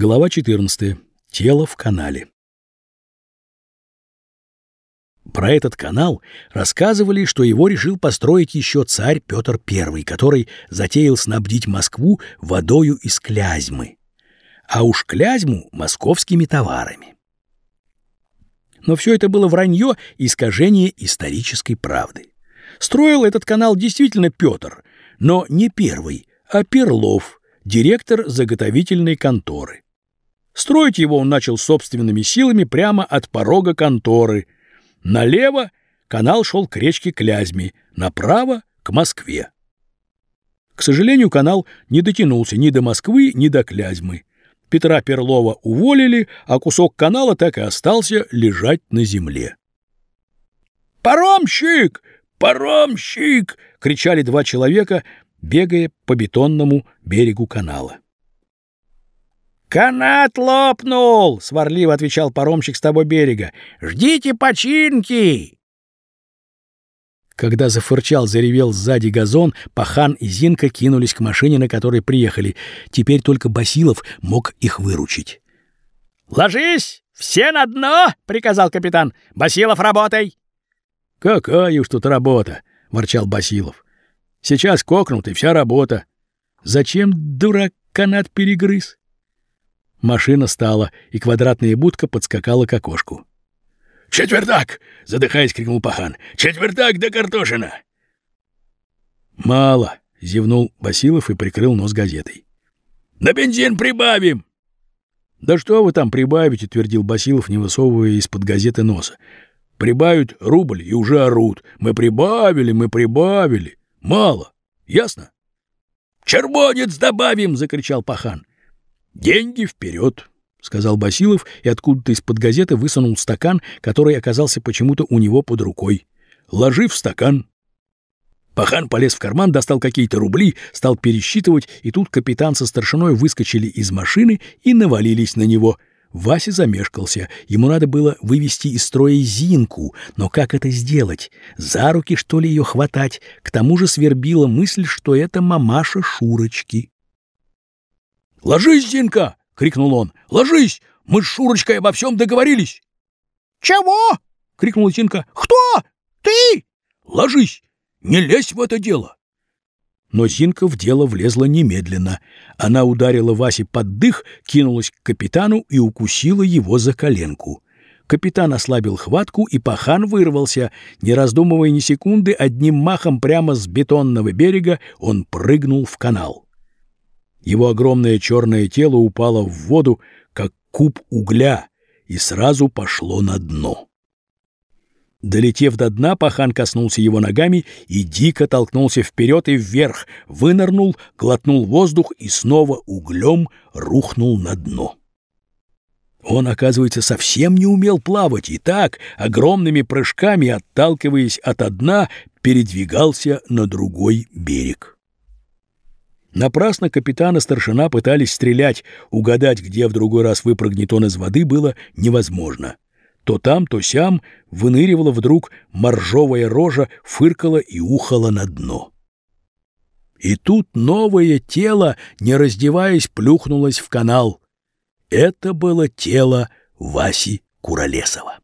Глава 14. Тело в канале. Про этот канал рассказывали, что его решил построить еще царь Петр I, который затеял снабдить Москву водою из Клязьмы, а уж Клязьму — московскими товарами. Но все это было вранье и искажение исторической правды. Строил этот канал действительно Петр, но не первый, а Перлов, директор заготовительной конторы. Строить его он начал собственными силами прямо от порога конторы. Налево канал шел к речке Клязьме, направо — к Москве. К сожалению, канал не дотянулся ни до Москвы, ни до Клязьмы. Петра Перлова уволили, а кусок канала так и остался лежать на земле. «Паромщик! Паромщик!» — кричали два человека, бегая по бетонному берегу канала. «Канат лопнул!» — сварливо отвечал паромщик с того берега. «Ждите починки!» Когда зафырчал, заревел сзади газон, Пахан и Зинка кинулись к машине, на которой приехали. Теперь только Басилов мог их выручить. «Ложись! Все на дно!» — приказал капитан. «Басилов, работай!» «Какая уж тут работа!» — ворчал Басилов. «Сейчас кокнут, и вся работа. Зачем, дурак, канат перегрыз?» Машина стала, и квадратная будка подскакала к окошку. «Четвертак!» — задыхаясь, крикнул пахан. «Четвертак да картошина!» «Мало!» — зевнул Басилов и прикрыл нос газетой. «На бензин прибавим!» «Да что вы там прибавите?» — твердил Басилов, не высовывая из-под газеты носа. «Прибавят рубль и уже орут. Мы прибавили, мы прибавили. Мало. Ясно?» «Червонец добавим!» — закричал пахан. «Деньги вперед!» — сказал Басилов и откуда-то из-под газеты высунул стакан, который оказался почему-то у него под рукой. «Ложи в стакан». Пахан полез в карман, достал какие-то рубли, стал пересчитывать, и тут капитан со старшиной выскочили из машины и навалились на него. Вася замешкался. Ему надо было вывести из строя Зинку, но как это сделать? За руки, что ли, ее хватать? К тому же свербила мысль, что это мамаша Шурочки. «Ложись, Зинка!» — крикнул он. «Ложись! Мы с Шурочкой обо всем договорились!» «Чего?» — крикнула Тинка. «Кто? Ты?» «Ложись! Не лезь в это дело!» Но Зинка в дело влезла немедленно. Она ударила Васе под дых, кинулась к капитану и укусила его за коленку. Капитан ослабил хватку, и пахан вырвался. Не раздумывая ни секунды, одним махом прямо с бетонного берега он прыгнул в канал. Его огромное черное тело упало в воду, как куб угля, и сразу пошло на дно. Долетев до дна, пахан коснулся его ногами и дико толкнулся вперед и вверх, вынырнул, глотнул воздух и снова углем рухнул на дно. Он, оказывается, совсем не умел плавать и так, огромными прыжками, отталкиваясь от дна, передвигался на другой берег. Напрасно капитан и старшина пытались стрелять, угадать, где в другой раз выпрыгнет он из воды, было невозможно. То там, то сям выныривала вдруг моржовая рожа, фыркала и ухала на дно. И тут новое тело, не раздеваясь, плюхнулось в канал. Это было тело Васи Куролесова.